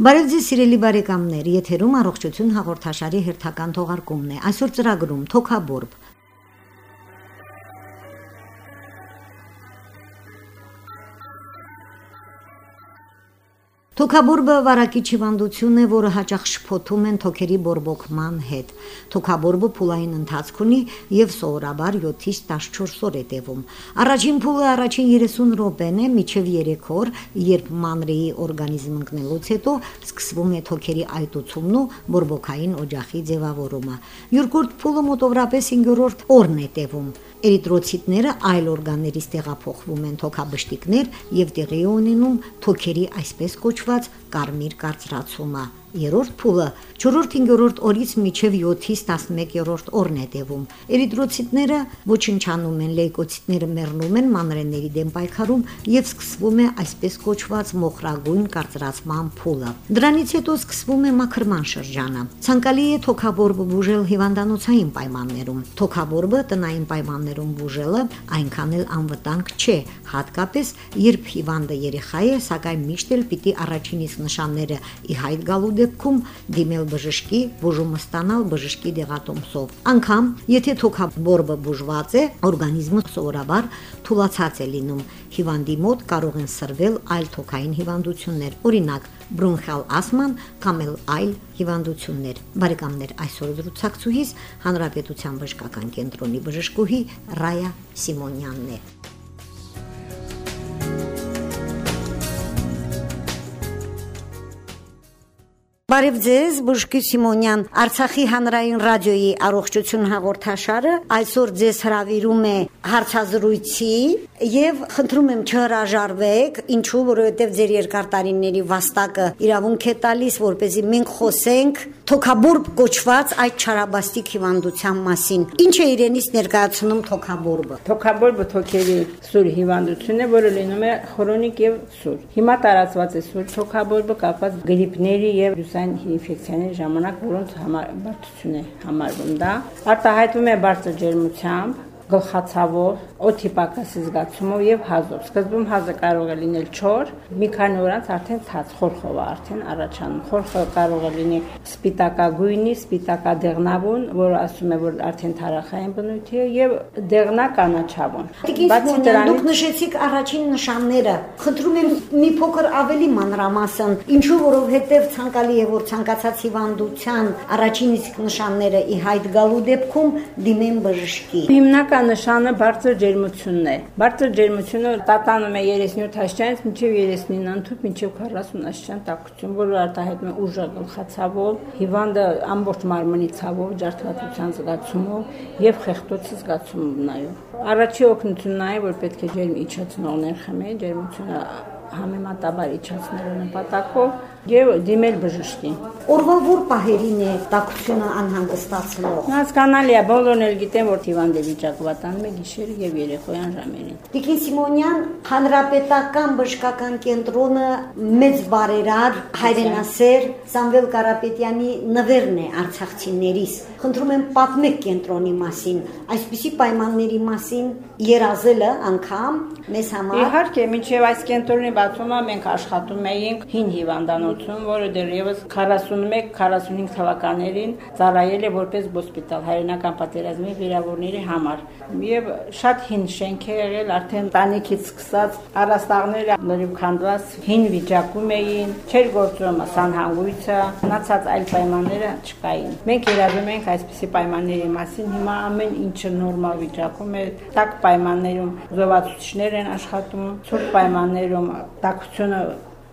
Բարև ձեզ սիրելի բարեկամներ, եթերում առողջություն հաղորդաշարի հերթական թողարկումն է։ Այսօր ծրագրում թոքաբորբ Թոքաբորբը վարակիչ հիվանդություն է, որը հաճախ շփոթում են թոքերի բորբոքման հետ։ Թոքաբորբը փուլային ընթացք ունի եւ սովորաբար 7-ից 14 օր է տևում։ Առաջին փուլը առաջին 30 րոպեն է, միջև 3 օր, երբ մանրեի օրգանիզմ ընկնելուց հետո սկսվում է թոքերի այտուցումն ու բորբոքային օջախի ձևավորումը։ Յուրկորդ փուլը մոտավորապես 5-րդ օրն է տևում։ Էրիտրոցիտները այլ օրգաններից տեղափոխվում են թոքաբշտիկներ եւ տեղի ունենում թոքերի այսպես կոչված կարմիր կարծրացումը։ Երրորդ փուլը 4-5-րդ օրից մինչև 7-ից 11-րդ օրն է տևում։ Էրիտրոցիտները ոչնչանում են, լեյկոցիտները մեռնում են մանրենների դեմ պայքարում եւ սկսվում է այսպես կոչված մոխրագույն կարծրացման փուլը։ Դրանից հետո սկսվում է մաքրման շրջանը։ Ցանկալի է թոքաբորբը բուժել հիվանդանոցային պայմաններում։ Թոքաբորբը տնային պայմաններում բուժելը այնքան էլ անվտանգ չէ, հատկապես երբ հիվանդը երեխա է, սակայն միշտ էլ պիտի առաջինից նշանները ի հայտ գալու դեպքում դիմել բժշկի, բուժումը ստանալ բժշկի դեղատոմսով։ Անկամ եթե թոքաբորբը բուժված է, օրգանիզմը սովորաբար թուլացած է լինում։ Հիվանդի մոտ կարող են սրվել այլ թոքային հիվանդություններ, օրինակ բրոնխալ ասման կամ այլ հիվանդություններ։ Բարեկամներ, այսօր զրուցակցուհիս Հանրապետության բժշկական կենտրոնի բժշկուհի Ռայա Սիմոնյանն է։ Բարև ձեզ, Բուժկի Սիմոնյան, Արցախի հանրային ռադիոյի առողջություն հաղորդաշարը այսօր ձեզ հրավիրում է հարցազրույցի եւ խնդրում եմ չհրաժարվեք, ինչու, որովհետեւ ձեր երկար տարիների վաստակը իրավունք է տալիս, որ เป զի մենք խոսենք թոքաբորբ կոչված այդ չարաբաստիկ հիվանդության մասին։ Ինչ է իրենից ներկայացնում թոքաբորբը։ Թոքաբորբը թոքերի սուր հիվանդություն է, որը լինում է քրոնիկ եւ սուր։ Հիմա տարածված է սուր թոքաբորբը կապված գրիպների եւ վիրուսային ինֆեկցիաների ժամանակ, որոնց համար բարդություն է համարվում դա։ Արտահայտվում է բարձր ջերմությամբ, գլխացավով, օդի պակասի զգացումով եւ հազով։ Սկզբում հազը կարող է լինել 4, մի քանի օր անց արդեն ցած խորխով արդեն առաջանում։ Խորխը կարող է լինել սպիտակագույնի, սպիտակադեղնավուն, որը ասում է, որ արդեն թարախային բնույթի է եւ դեղնականաչավուն։ Բացի դրանից դուք նշեցիք առաջին նշանները։ Խնդրում եմ մի փոքր ավելի մանրամասն, ինչու որովհետեւ ցանկալի է որ ցանկացած հիվանդության առաջին իսկ նշանները ի հայտ գալու դեպքում դիմեն բժշկի։ Հիմնական նշանը բարձր ջերմությունն է։ Բարձր ջերմությունը տատանում է 37 աստիճանից մինչև 39 ընդհանուր մինչև 40 աստիճան տաքություն, որը արտահայտվում է ուժեղ գլխացավով, հիվանդը ամբողջ մարմնի ցավով, ջարդվածության զգացումով եւ խեղտոցի զգացումով նայում։ Առաջի օգնությունն այն որ պետք է ջերմ իջեցնողներ խմեն, ջերմությունը համեմատաբար իջացնելու նպատակով եւ դիմել բժշկին։ Օրվա որ պահերին է տակությունը անհանգստացնող։ Հասկանալի է, բոլորն էլ գիտեն, որ հիվանդը վիճակվատանում է գիշերը եւ երեկոյան ժամերին։ Տիկին Սիմոնյան, հանրապետական բժշկական կենտրոնը մեծ բարերար հայրենասեր Սամվել Կարապետյանի նվերն է արցախցիներից։ Խնդրում եմ պատմեք կենտրոնի մասին, այսպիսի պայմանների մասին երազելը անգամ մեզ համար։ Իհարկե, մինչև այս կենտրոնի բացումը մենք աշխատում էինք հին հիվանդանոց հիվանդություն, որը դեռևս 41-45 թվականներին ծառայել է որպես հոսպիտալ հայրենական պատերազմի վիրավորների համար։ Եվ շատ հին շենք է եղել, արդեն տանիքից սկսած առաստաղները լրիվ քանդված հին վիճակում էին, չէր գործում սանհանգույցը, մնացած այլ պայմանները չկային։ Մենք երազում ենք այսպիսի պայմանների մասին, հիմա ամեն ինչը նորմալ վիճակում է, տաք պայմաններում զովացուցիչներ են աշխատում, ցուրտ պայմաններում տաքությունը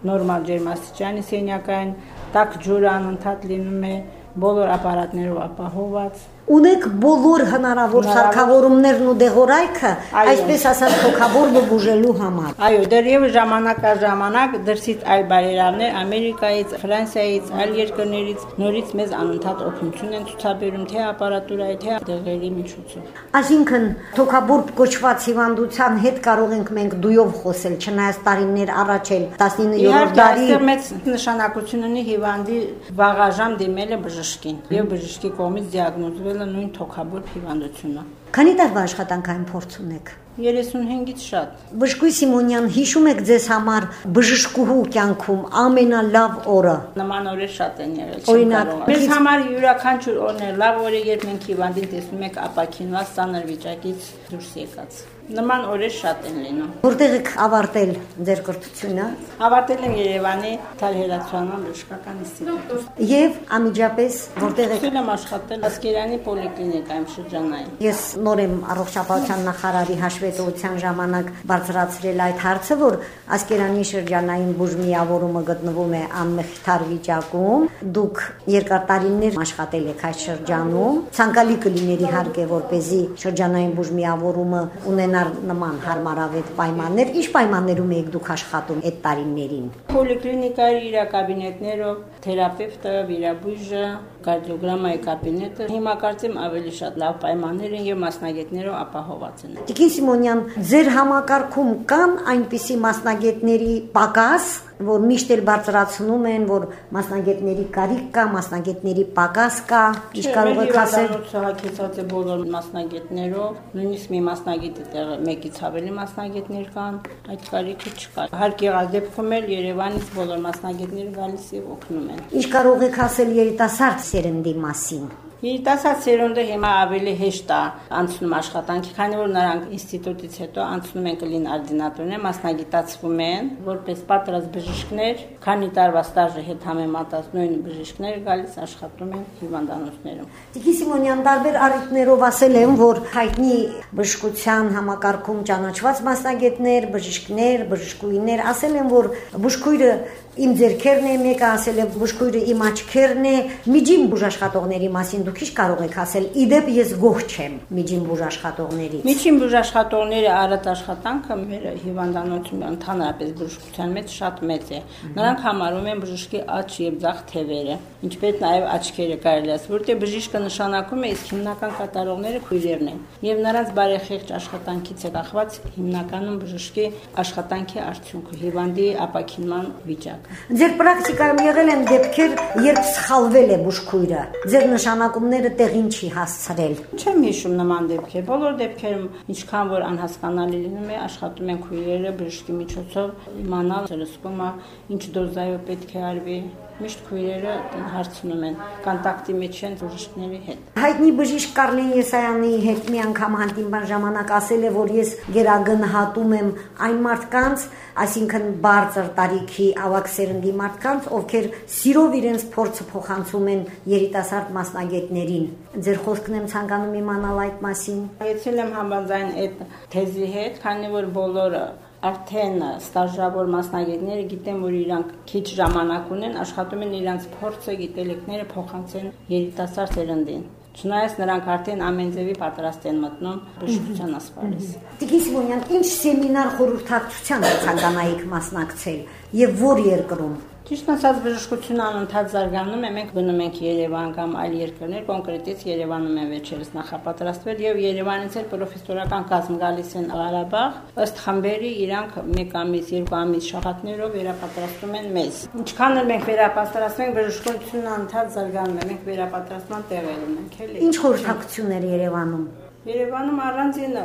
նորմալ ջերմաստիճանի սենյակային, տաք ջուրը անընդհատ լինում է, բոլոր ապարատներով ապահոված ունեք բոլոր հնարավոր սարքավորումներն ու դեղորայքը, այսպես ասած թոքաբորբը բուժելու համար։ Այո, դեռևս ժամանակ առ ժամանակ դրսից այլ բարերարներ Ամերիկայից, Ֆրանսիայից, այլ երկրներից նորից մեզ անընդհատ օգնություն են ցուցաբերում թե ապարատուրայի, թե դեղերի միջոցով։ Այսինքն թոքաբորբ կոչված հիվանդության հետ կարող ենք մենք դույով խոսել, չնայած տարիներ առաջ էլ 19-րդ դարի Իհարկե, մեծ նշանակություն ունի հիվանդի վաղաժամ դիմելը բժշկին եւ բժշկի կողմից դիագնոզվել եղել է նույն թոքաբորբ հիվանդությունը։ Քանի տարվա աշխատանքային փորձ ունեք։ 35-ից շատ։ Բժշկուհի Սիմոնյան, հիշում եք ձեզ համար բժշկուհու կյանքում ամենալավ օրը։ Նման օրեր շատ են եղել։ Օրինակ, Մեզ համար յուրաքանչյուր օրն է լավ օր է, երբ մենք հիվանդին տեսնում ենք ապակինված ծանր վիճակից դուրս եկած։ Նման օրեր շատ են լինում։ Որտեղ եք ավարտել ձեր կրթությունը? Ավարտել եմ Երևանի Թալհերացիոնալ բժշկական ինստիտուտում։ եւ անմիջապես որտեղ եք Սկսել եմ աշխատել Ասկերանի պոլիկլինիկայում շրջանային։ Ես նոր եմ առողջապահության նախարարի հաշվետվության ժամանակ բարձրացրել այդ հարցը, որ Ասկերանի շրջանային բուժմիավորումը գտնվում է անմխիթար վիճակում։ Դուք երկար տարիներ աշխատել եք այդ շրջանում։ Ցանկալի կլիներ իհարկե, որ เป զի շրջանային բուժմիավորումը ունենար նման հարմարավետ պայմաններ։ Ինչ պայմաններում եք դուք աշխատում այդ տարիներին։ Պոլիկլինիկայի իր կաբինետներով, թերապևտը, վիրաբույժը, կարդիոգրամայի կաբինետը հիմա կարծեմ ավելի շատ լավ պայմաններ են եւ մասնագետներով ապահոված են։ Տիկին Սիմոնյան, ձեր համակարգում կան այնպիսի մասնագետների պակաս, որ միշտ էլ բարձրացնում են, որ մասնագետների կարիք կա, մասնագետների պակաս կա, ինչ կարող եք ասել։ Հակեցած է բոլոր մասնագետներով, նույնիսկ մի մասնագետի տեղը մեկից ավելի մասնագետներ կան, այդ կարիքը չկա։ Հարկ եղած դեպքում էլ Երևանից բոլոր մասնագետները գալիս եւ օգնում են։ Ինչ կարող եք ասել երիտասարդ սերնդի մասին։ Երիտասարդ սերունդը հիմա ավելի հեշտ է անցնում աշխատանքի, քանի որ նրանք ինստիտուտից հետո անցնում են կլին արդինատորներ, մասնագիտացվում են, որպես պատրաստ բժիշկներ, քանի տարվա ստաժը հետ համեմատած նույն բժիշկները գալիս աշխատում են հիվանդանոցներում։ Տիկի Սիմոնյան տարբեր առիթներով ասել եմ, որ հայտնի բժշկության համակարգում ճանաչված մասնագետներ, բժիշկներ, բժշկուհիներ ասել են, որ բժշկույրը իմ ձերքերն է, մեկը ասել է բուժքույրը իմ աչքերն է, միջին բուժաշխատողների մասին դուք ինչ կարող եք ասել։ Իդեպ ես գող չեմ միջին բուժաշխատողներից։ Միջին բուժաշխատողների արդ աշխատանքը մեր հիվանդանոցում ընդհանրապես բժշկության մեջ շատ մեծ է։ Նրանք համարում են բժշկի աչ եւ ձախ թևերը, ինչպես նաեւ աչքերը կարելի է, որտեղ բժիշկը նշանակում է, իսկ հիմնական կատարողները քույրերն են։ Եվ նրանց բարեխիղճ աշխատանքից է կախված հիմնականում բժշկի աշխատանքի արդյունքը, հիվանդի ապակինման վիճակը։ Ձեր պրակտիկայում եղել են դեպքեր, երբ սխալվել է բուժքույրը։ Ձեր նշանակումները տեղին չի հասցրել։ Չեմ հիշում նման դեպքեր։ Բոլոր դեպքերում, ինչքան որ անհասկանալի լինում է, աշխատում են քույրերը բժշկի միջոցով իմանալ հրսկումը, ինչ դոզայով պետք է արվի, միշտ քույրերը հարցնում են կոնտակտի մեջ են բժիշկների հետ։ Հայտնի բժիշկ Կարլեն Եսայանի հետ մի անգամ հանդիպան ժամանակ ասել է, որ ես գերագնահատում եմ այն մարդկանց, այսինքն բարձր տարիքի ավակ սերնդի մարդկանց, ովքեր սիրով իրենց փորձը փոխանցում են երիտասարդ մասնագետներին։ Ձեր խոսքն եմ ցանկանում իմանալ այդ մասին։ Եցել եմ համաձայն այդ թեզի հետ, քանի որ բոլորը արդեն ստաժավոր մասնագետները գիտեն, որ իրանք քիչ ժամանակ ունեն, աշխատում են իրանք փորձը, գիտելիքները փոխանցեն երիտասարդ սերնդին։ Չնայած նրանք արդեն ամեն ձևի պատրաստ են մտնում բժշկության ասպարեզ։ Տիկին Սիմոնյան, ինչ սեմինար խորհրդակցության ցանկանայիք մասնակցել եւ որ երկրում։ Ճիշտ ասած բժշկությունը անընդհատ զարգանում է, մենք գնում ենք Երևան կամ այլ երկրներ, կոնկրետից Երևանում են վերջերս նախապատրաստվել եւ Երևանից էլ պրոֆեսորական կազմ գալիս են Ղարաբաղ, ըստ խմբերի իրանք 1 ամիս, 2 ամիս շահատներով վերապատրաստում են մեզ։ Ինչքան էլ մենք վերապատրաստում ենք, բժշկությունը անընդհատ զարգանում է, մենք վերապատրաստման տեղեր ունենք, էլի։ Ինչ խորհրդակցություններ Երևանում։ Երևանում առանձին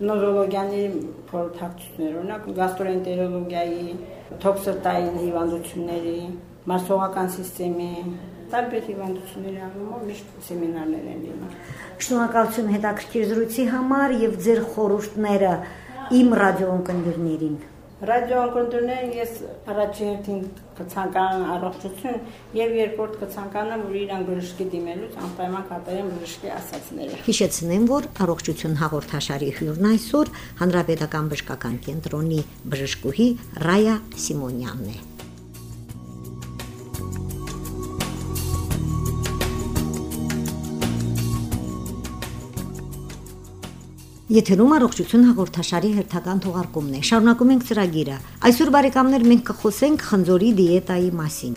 նոզոլոգիաների խորհրդակցություններ, օրինակ գաստրոենտերոլոգիայի, թոքսերտային հիվանդությունների, մարսողական համակարգի, տարբեր հիվանդությունների առումով միշտ սեմինարներ են լինում։ Շնորհակալություն հետաքրքիր զրույցի համար եւ ձեր խորհուրդները իմ ռադիոընկերներին։ Ռադիոընկերներին ես առաջի հերթին կցանկանան առողջություն եւ երկրորդ կցանկանամ որ իրան բժշկի դիմելուց անպայման կատարեն բժշկի ասացները։ Հիշեցնեմ, որ առողջություն հաղորդաշարի հյուրն այսօր Հանրապետական բժշկական կենտրոնի բժշկուհի Ռայա Սիմոնյանն է։ Եթերում առողջություն հաղորդաշարի հերթական թողարկումն է։ Շարունակում ենք ծրագիրը։ Այսօր բարեկամներ մենք կխոսենք խնձորի դիետայի մասին։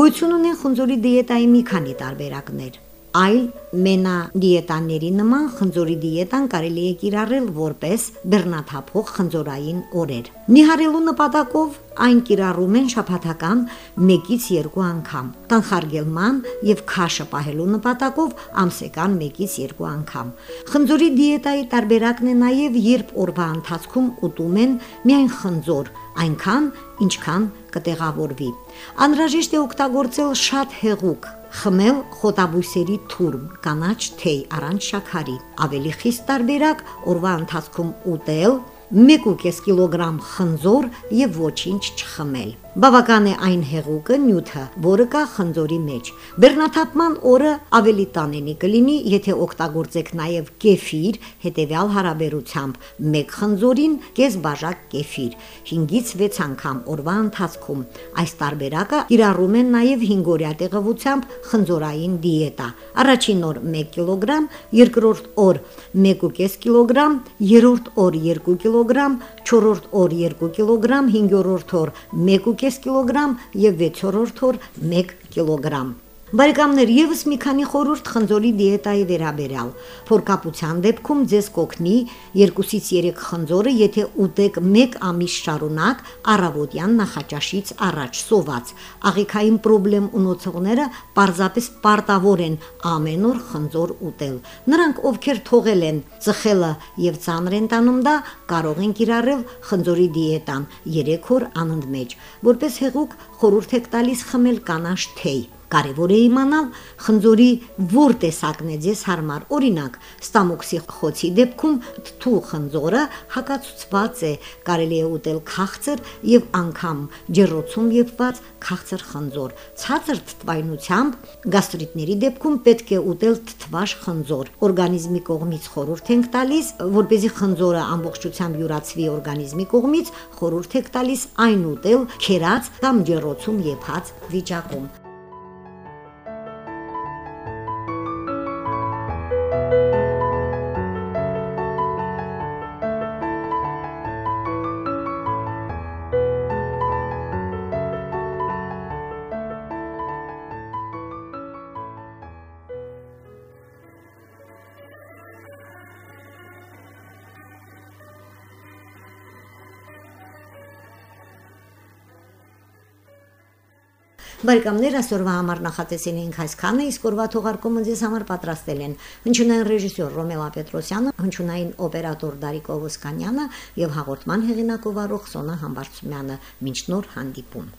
Գոյություն ունեն խնձորի դիետայի մի քանի տարբերակներ։ այլ մենա դիետաների նման խնձորի դիետան կարելի է կիրառել որպես բեռնաթափող խնձորային օրեր։ Նիհարելու նպատակով այն կիրառում են շաբաթական 1-ից 2 անգամ, կանխարգելման եւ քաշը պահելու նպատակով ամսական 1-ից 2 անգամ։ Խնձորի դիետայի տարբերակն է նաեւ երբ օրվա ընթացքում ուտում են միայն խնձոր, այնքան, ինչքան կտեղավորվի։ Անհրաժեշտ է օգտագործել շատ հեղուկ խմել խոտաբույսերի թուրմ, կանաչ թեյ առանց շաքարի։ Ավելի խիստ տարբերակ օրվա ընթացքում ուտել 1.5 կիլոգրամ խնձոր եւ ոչինչ չխմել։ Բավական է այն հեղուկը նյութը, որը կա խնձորի մեջ։ Բեռնաթափման օրը ավելի տանենի կլինի, եթե օգտագործեք նաև կեֆիր, հետեւյալ հարաբերությամբ՝ 1 խնձորին կես բաժակ կեֆիր, 5-ից 6 անգամ օրվա ընթացքում։ Այս տարբերակը կիրառում են նաև 5-օրյա տեղավությամբ խնձորային դիետա։ Առաջին օր 1 կիլոգրամ, երկրորդ օր 1.5 կիլոգրամ, երրորդ օր 2 կիլոգրամ, չորրորդ օր 2 կիլոգրամ, հինգերորդ օր 1 1.5 կիլոգրամ եւ 6-րդ օր 1 կիլոգրամ։ Բարեկամներ, եւս մի քանի խորհուրդ խնձորի դիետայի վերաբերյալ։ Փորկապության դեպքում ձեզ կօգնի 2-ից 3 խնձորը, եթե ուտեք 1 ամիս շարունակ առավոտյան նախաճաշից առաջ սոված։ Աղիքային խնդրեմ ունեցողները պարզապես պարտավոր են ամեն օր խնձոր ուտել։ Նրանք, ովքեր թողել են ծխելը եւ ծանր են տանում դա, կարող են կիրառել խնձորի դիետան 3 օր անընդմեջ, որպես հեղուկ խորհուրդ եք տալիս խմել կանաչ թեյ։ Կարևոր է իմանալ խնձորի որ տեսակն է ձեզ հարմար։ Օրինակ, ստամոքսի խոցի դեպքում թթու խնձորը հակացուցված է, կարելի է ուտել քաղցր եւ անգամ ջեռոցում եպված քաղցր խնձոր։ Ցածր թթվայնությամբ գաստրիտների դեպքում պետք է ուտել թթվաշ խնձոր։ Օրգանիզմի կողմից խորհուրդ ենք տալիս, որ เป զի խնձորը ամբողջությամբ յուրացվի օրգանիզմի կողմից, խորհուրդ եք տալիս այն ուտել քերած կամ ջեռոցում եպած վիճակում։ Բարեկամներ այսօրվա համար նախատեսել էինք այսքանը, իսկ օրվա թողարկումը ձեզ համար պատրաստել են հնչյունային ռեժիսոր Ռոմելա Պետրոսյանը, հնչյունային օպերատոր Դարիկ Օվոսկանյանը եւ հաղորդման հեղինակ ով Սոնա Համբարձումյանը։ Մինչ նոր հանդիպում։